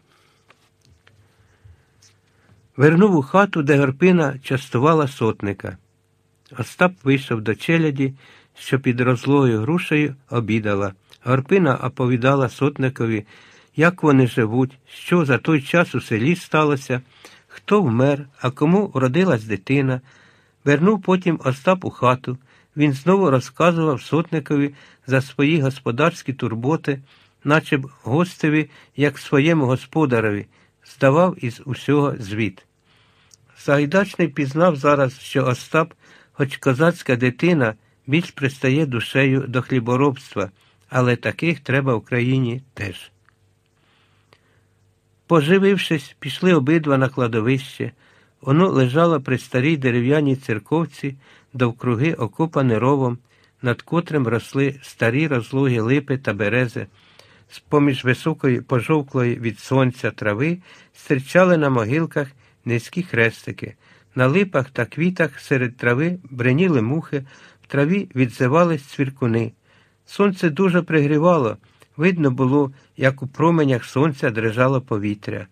вернув у хату, де Гарпина частувала сотника. Остап вийшов до челяді, що під розлогою грушею обідала. Гарпина оповідала сотникові, як вони живуть, що за той час у селі сталося, хто вмер, а кому родилась дитина. Вернув потім Остап у хату. Він знову розказував сотникові за свої господарські турботи, наче б гостеві, як своєму господареві, здавав із усього звіт. Сагайдачний пізнав зараз, що Остап, хоч козацька дитина, більш пристає душею до хліборобства, але таких треба в країні теж. Поживившись, пішли обидва на кладовище. Воно лежало при старій дерев'яній церковці, довкруги окопане ровом, над котрим росли старі розлоги липи та берези. З поміж високої пожовклої від сонця трави стирчали на могилках низькі хрестики. На липах та квітах серед трави бреніли мухи, в траві відзивались цвіркуни. Сонце дуже пригрівало, видно було, як у променях сонця дрижало повітря.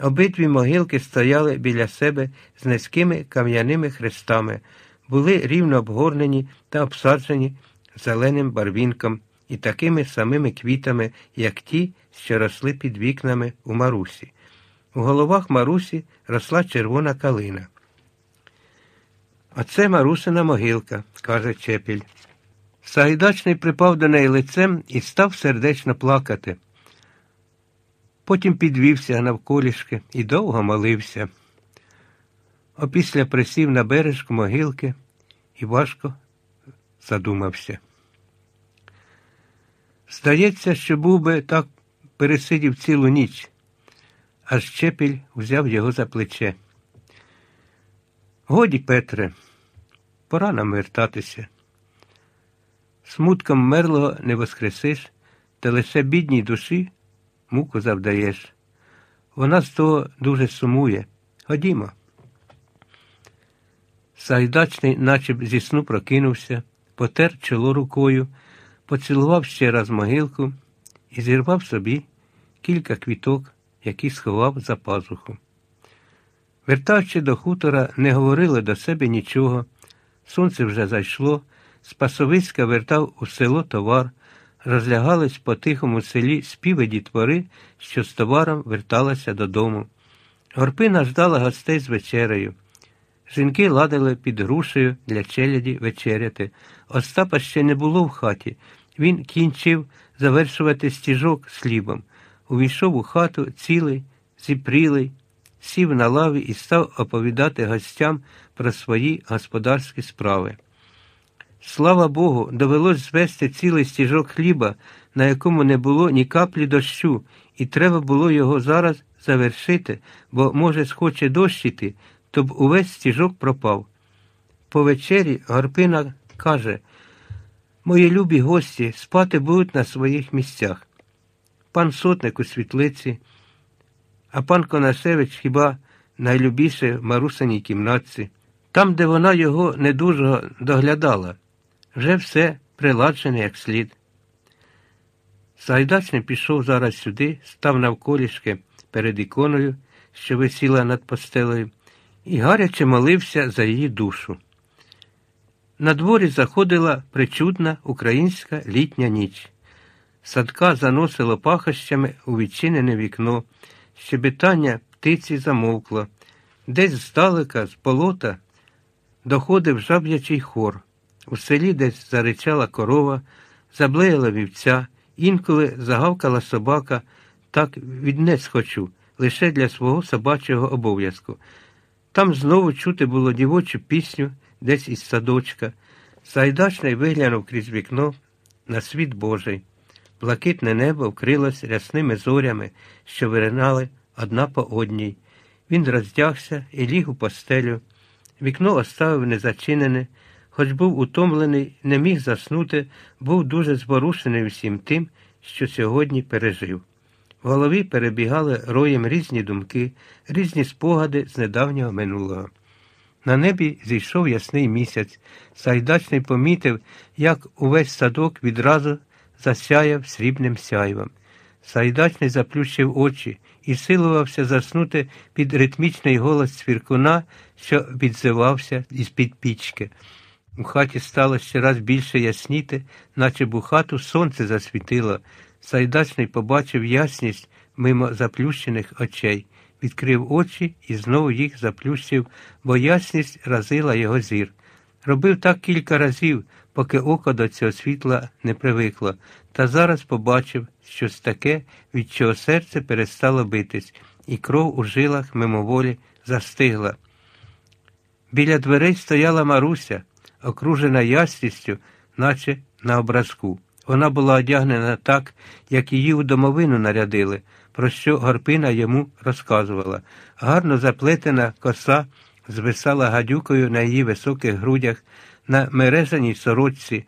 Обидві могилки стояли біля себе з низькими кам'яними хрестами, були рівно обгорнені та обсаджені зеленим барвінком і такими самими квітами, як ті, що росли під вікнами у Марусі. У головах Марусі росла червона калина. Оце Марусина могилка, каже Чепіль. Сагайдачний припав до неї лицем і став сердечно плакати. Потім підвівся навколішки і довго молився. Опісля присів на бережку могилки і важко задумався. Здається, що був би так пересидів цілу ніч, аж Чепіль взяв його за плече. Годі, Петре, пора нам вертатися. Смутком мерлого не воскресиш, та лише бідній душі муку завдаєш. Вона з того дуже сумує. Ходімо. Сайдачний, наче б зі сну прокинувся, потер чоло рукою, поцілував ще раз могилку і зірвав собі кілька квіток, які сховав за пазуху. Вертаючи до хутора, не говорили до себе нічого. Сонце вже зайшло, з Пасовиська вертав у село товар, розлягались по тихому селі співи дітвори, що з товаром верталася додому. Горпина ждала гостей з вечерею. Жінки ладили під грушею для челяді вечеряти. Остапа ще не було в хаті. Він кінчив завершувати стіжок з хлібом. Увійшов у хату цілий, зіпрілий, сів на лаві і став оповідати гостям про свої господарські справи. Слава Богу, довелось звести цілий стіжок хліба, на якому не було ні каплі дощу, і треба було його зараз завершити, бо, може, схоче дощити, то б увесь стіжок пропав. По вечері Гарпина каже Мої любі гості спати будуть на своїх місцях. Пан сотник у світлиці, а пан Конасевич хіба найлюбіше в Марусиній кімнатці, там, де вона його недужого доглядала, вже все приладжене як слід. Сайдачний пішов зараз сюди, став навколішки перед іконою, що висіла над постелею, і гаряче молився за її душу. На дворі заходила причудна українська літня ніч. Садка заносило пахощами у відчинене вікно, щебетання птиці замовкло, десь здалека, з болота, доходив жаб'ячий хор. У селі десь заричала корова, заблеяла вівця, інколи загавкала собака, так віднес хочу, лише для свого собачого обов'язку. Там знову чути було дівочу пісню десь із садочка. Сайдачний виглянув крізь вікно на світ Божий. Блакитне небо вкрилось рясними зорями, що виринали одна по одній. Він роздягся і ліг у постелю. Вікно оставив незачинене, хоч був утомлений, не міг заснути, був дуже зворушений всім тим, що сьогодні пережив. В голові перебігали роєм різні думки, різні спогади з недавнього минулого. На небі зійшов ясний місяць. Сайдачний помітив, як увесь садок відразу засяяв срібним сяйвом. Сайдачний заплющив очі і силувався заснути під ритмічний голос цвіркуна, що відзивався із під пічки. У хаті стало ще раз більше ясніти, наче б у хату сонце засвітило. Сайдачний побачив ясність мимо заплющених очей, відкрив очі і знову їх заплющив, бо ясність разила його зір. Робив так кілька разів, поки око до цього світла не привикло, та зараз побачив щось таке, від чого серце перестало битись, і кров у жилах мимоволі застигла. Біля дверей стояла Маруся, окружена ясністю, наче на образку. Вона була одягнена так, як її у домовину нарядили, про що Горпина йому розказувала. Гарно заплетена коса звисала гадюкою на її високих грудях, на мережаній сорочці,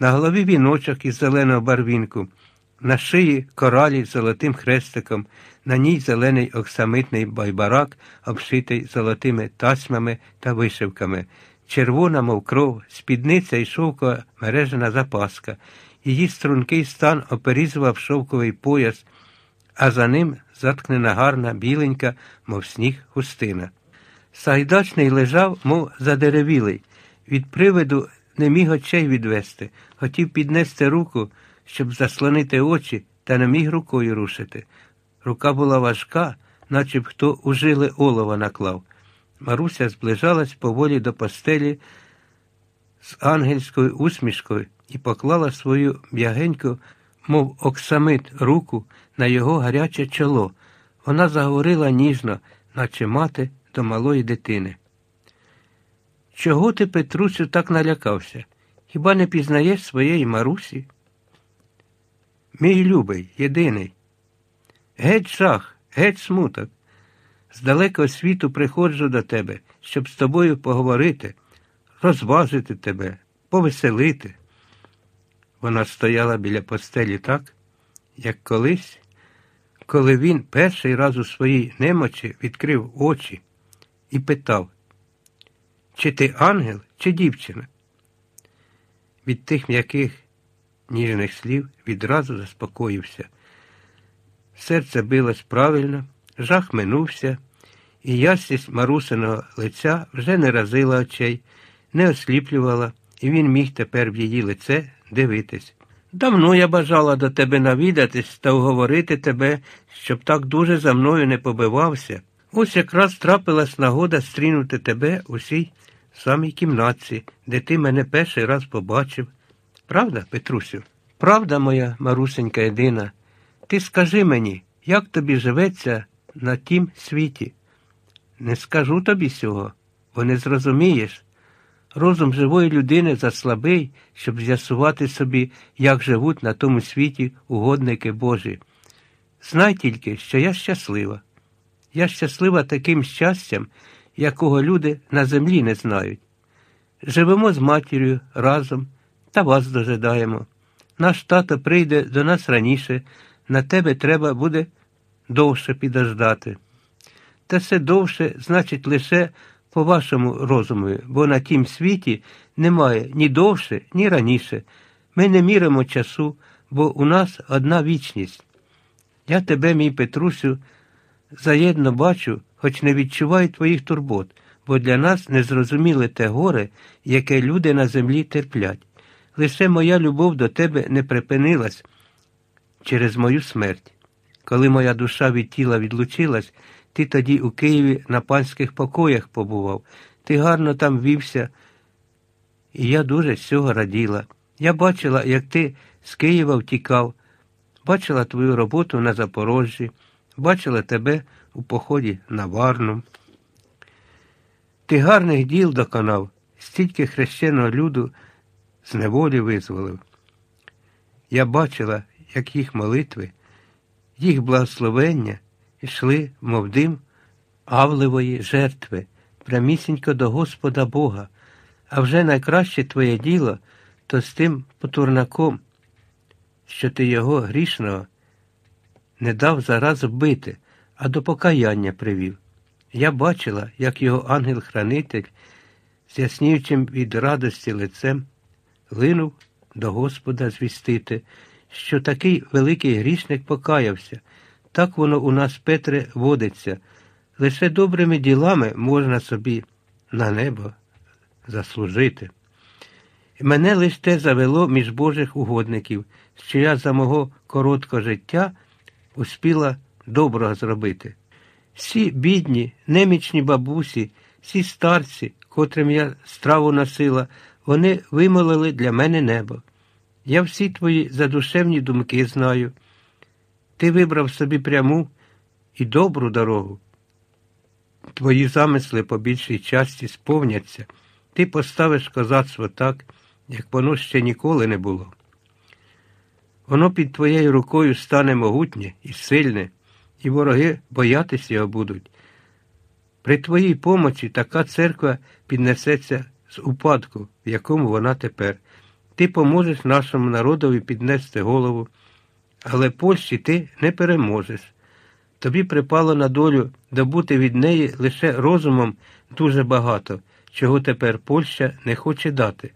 на голові віночок із зеленого барвінку, на шиї коралі з золотим хрестиком, на ній зелений оксамитний байбарак, обшитий золотими тасьмами та вишивками, червона, мов кров, спідниця і шовкова мережена запаска. Її стрункий стан оперізував шовковий пояс, а за ним заткнена гарна, біленька, мов сніг, хустина. Сайдачний лежав, мов задеревілий. Від привиду не міг очей відвести, хотів піднести руку, щоб заслонити очі, та не міг рукою рушити. Рука була важка, наче б хто у жили олова наклав. Маруся зближалась поволі до постелі з ангельською усмішкою і поклала свою м'ягеньку, мов оксамит, руку на його гаряче чоло. Вона заговорила ніжно, наче мати до малої дитини. Чого ти, Петрусю, так налякався? Хіба не пізнаєш своєї Марусі? Мій любий, єдиний. Геть жах, геть смуток. З далекого світу приходжу до тебе, щоб з тобою поговорити, розважити тебе, повеселити. Вона стояла біля постелі так, як колись, коли він перший раз у своїй немочі відкрив очі і питав, чи ти ангел, чи дівчина? Від тих м'яких ніжних слів відразу заспокоївся. Серце билось правильно, жах минувся, і ясність марусиного лиця вже не разила очей, не осліплювала, і він міг тепер в її лице дивитись. Давно я бажала до тебе навідатись та уговорити тебе, щоб так дуже за мною не побивався. Ось якраз трапилась нагода стрінути тебе у сій самій кімнатці, де ти мене перший раз побачив. Правда, Петрусю? Правда, моя марусенька єдина, ти скажи мені, як тобі живеться на тім світі? Не скажу тобі цього, бо не зрозумієш. Розум живої людини заслабий, щоб з'ясувати собі, як живуть на тому світі угодники Божі. Знай тільки, що я щаслива. Я щаслива таким щастям, якого люди на землі не знають. Живемо з матір'ю разом та вас дожидаємо. Наш тато прийде до нас раніше, на тебе треба буде довше підождати. Та все довше, значить, лише по вашому розуму, бо на тім світі немає ні довше, ні раніше. Ми не міримо часу, бо у нас одна вічність. Я тебе, мій Петрусю, заєдно бачу, хоч не відчуваю твоїх турбот, бо для нас незрозуміле те горе, яке люди на землі терплять. Лише моя любов до тебе не припинилась через мою смерть. Коли моя душа від тіла відлучилась, ти тоді у Києві на панських покоях побував, ти гарно там вівся, і я дуже з цього раділа. Я бачила, як ти з Києва втікав, бачила твою роботу на Запорожжі, бачила тебе у поході на Варну. Ти гарних діл доконав, стільки хрещеного люду з неволі визволив. Я бачила, як їх молитви, їх благословення йшли, мов дим авливої жертви, прямісінько до Господа Бога, а вже найкраще твоє діло то з тим потурнаком, що ти його грішного не дав зараз вбити, а до покаяння привів. Я бачила, як його ангел-хранитель, з'яснюючим від радості лицем, линув до Господа звістити, що такий великий грішник покаявся. Так воно у нас, Петре, водиться. Лише добрими ділами можна собі на небо заслужити. Мене лише те завело між Божих угодників, що я за мого короткого життя успіла доброго зробити. Всі бідні, немічні бабусі, всі старці, котрим я страву носила, вони вимолили для мене небо. Я всі твої задушевні думки знаю. Ти вибрав собі пряму і добру дорогу. Твої замисли по більшій часті сповняться, ти поставиш козацтво так, як воно ще ніколи не було. Воно під твоєю рукою стане могутнє і сильне, і вороги боятися його будуть. При твоїй помочі така церква піднесеться з упадку, в якому вона тепер. Ти поможеш нашому народові піднести голову, але Польщі ти не переможеш. Тобі припало на долю добути від неї лише розумом дуже багато, чого тепер Польща не хоче дати.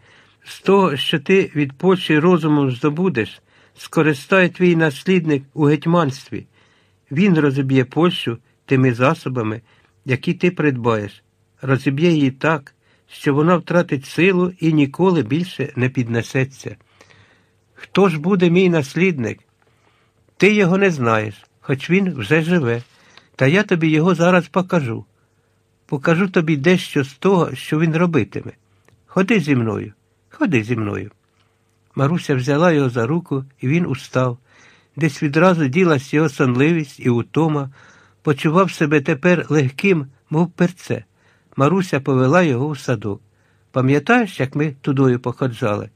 З того, що ти від Польщі розумом здобудеш, скористає твій наслідник у гетьманстві. Він розіб'є Польщу тими засобами, які ти придбаєш, розіб'є її так, що вона втратить силу і ніколи більше не піднесеться. Хто ж буде мій наслідник? Ти його не знаєш, хоч він вже живе, та я тобі його зараз покажу. Покажу тобі дещо з того, що він робитиме. Ходи зі мною, ходи зі мною. Маруся взяла його за руку, і він устав. Десь відразу ділась його сонливість і утома, почував себе тепер легким, мов перце. Маруся повела його в садок. Пам'ятаєш, як ми тудою походжали?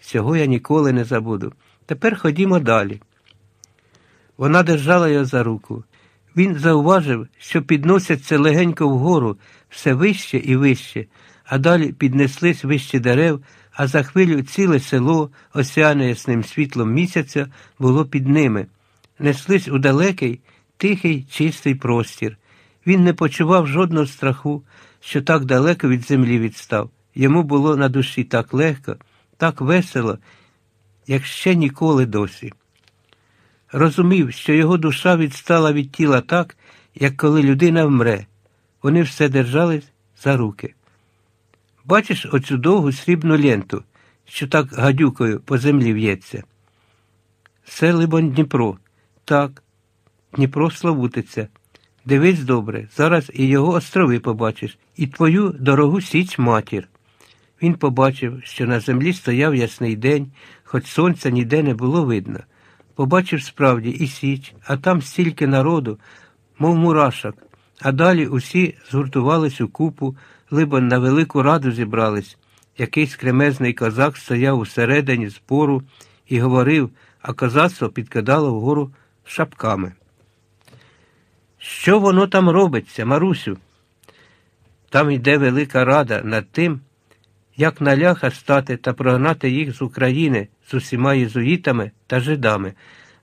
Цього я ніколи не забуду. Тепер ходімо далі. Вона держала його за руку. Він зауважив, що підносяться легенько вгору, все вище і вище, а далі піднеслись вище дерев, а за хвилю ціле село, осяне ясним світлом місяця, було під ними. Неслись у далекий, тихий, чистий простір. Він не почував жодного страху, що так далеко від землі відстав. Йому було на душі так легко, так весело, як ще ніколи досі. Розумів, що його душа відстала від тіла так, як коли людина вмре. Вони все держались за руки. Бачиш оцю довгу срібну ленту, що так гадюкою по землі в'ється. Це, либонь, Дніпро. Так, Дніпро Славутиця. Дивись добре, зараз і його острови побачиш, і твою дорогу січ матір. Він побачив, що на землі стояв ясний день, хоч сонця ніде не було видно. Побачив справді і січ, а там стільки народу, мов мурашок, а далі усі згуртувались у купу, либо на велику раду зібрались. Якийсь кремезний козак стояв усередині збору і говорив, а козацтво підкидало вгору шапками. Що воно там робиться, Марусю? Там йде велика рада над тим, як на ляха стати та прогнати їх з України з усіма єзуїтами та жидами,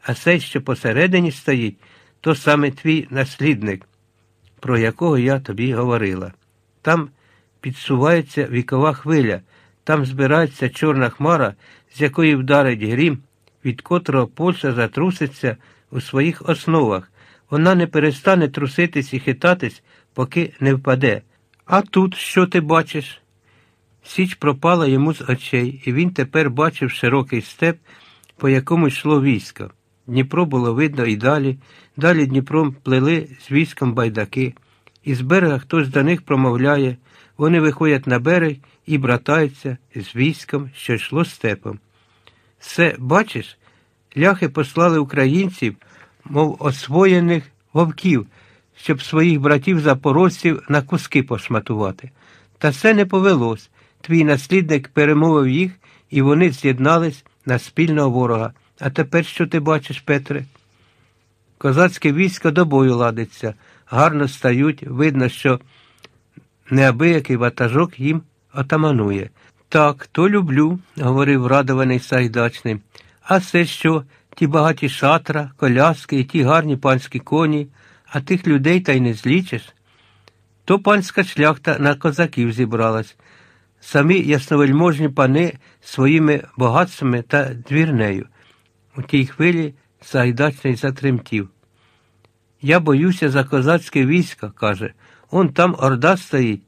а цей, що посередині стоїть, то саме твій наслідник, про якого я тобі говорила. Там підсувається вікова хвиля, там збирається чорна хмара, з якої вдарить грім, від котрого Польща затруситься у своїх основах. Вона не перестане труситись і хитатись, поки не впаде. А тут що ти бачиш? Січ пропала йому з очей, і він тепер бачив широкий степ, по якому йшло військо. Дніпро було видно і далі, далі Дніпром плели з військом байдаки, і з берега хтось до них промовляє, вони виходять на берег і братаються з військом, що йшло степом. Все, бачиш, ляхи послали українців, мов освоєних вовків, щоб своїх братів запорожців на куски пошматувати. Та це не повелось. Твій наслідник перемовив їх, і вони з'єднались на спільного ворога. А тепер що ти бачиш, Петре? Козацьке військо до бою ладиться, гарно стають, видно, що неабиякий ватажок їм отаманує. Так, то люблю, говорив радований Сайдачний. А це що, ті багаті шатра, коляски і ті гарні панські коні, а тих людей та й не злічиш? То панська шляхта на козаків зібралась самі ясновельможні пани своїми багатствами та двірнею. У тій хвилі Сагайдачний затремтів. Я боюся за козацьке військо, каже. Он там орда стоїть.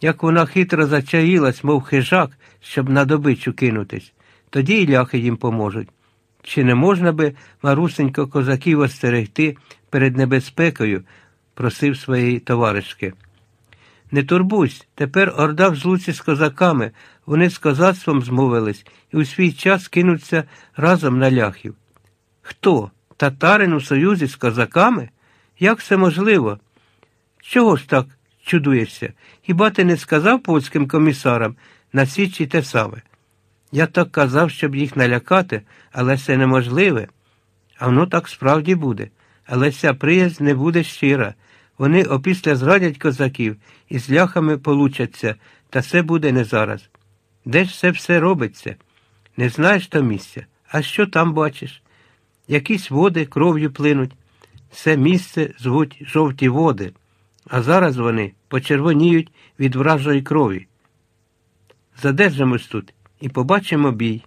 Як вона хитро зачаїлась, мов хижак, щоб на добичу кинутись, тоді і ляхи їм поможуть. Чи не можна би, марусенько, козаків остерегти перед небезпекою? просив своєї товаришки. Не турбуйся, тепер орда в злуці з козаками, вони з козацтвом змовились і у свій час кинуться разом на ляхів. Хто? Татарин у союзі з козаками? Як це можливо? Чого ж так чудуєшся? Хіба ти не сказав польським комісарам на січі те саме? Я так казав, щоб їх налякати, але це неможливе. А воно так справді буде. Але ця приязнь не буде щира. Вони опісля зрадять козаків і з ляхами получаться, та це буде не зараз. Де ж це все робиться? Не знаєш то місця, а що там бачиш? Якісь води кров'ю плинуть. Це місце звуть жовті води, а зараз вони почервоніють від вражої крові. Задержимось тут і побачимо бій.